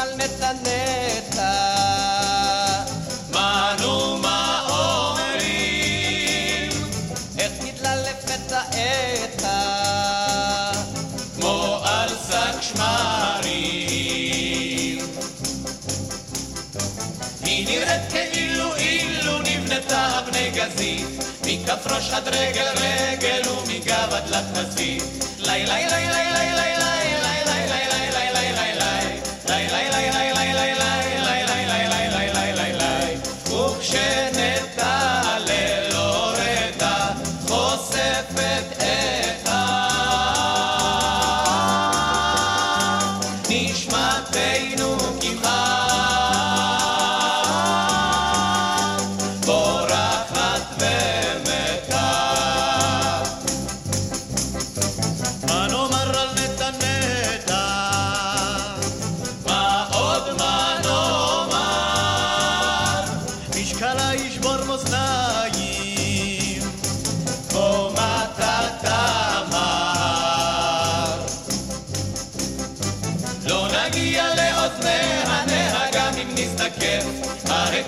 על נטע נטע. מנו מה אומרים? איך גידלה לפתע עטה. כמו על שק שמרים. היא נראית כאילו אילו נבנתה אבני גזית, מכף ראש עד רגל רגל ומגב עד לחזית. לי לי לי לי לי לי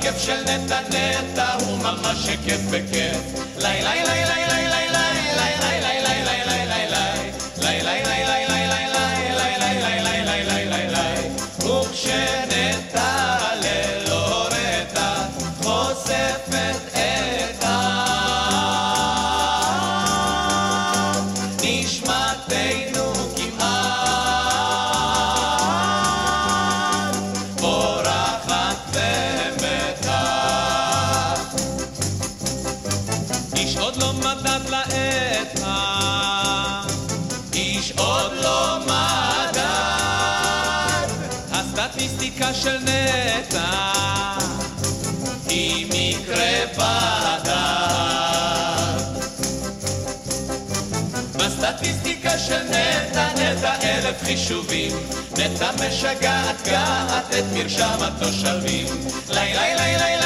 ההיקף של נטע הוא ממש היקף בכיף. לי לי לי לי לי של נטע היא מקרה בדת. בסטטיסטיקה של נטע, נטע אלף חישובים, נטע משגעת געת את מרשם התושבים. לי לי לי לי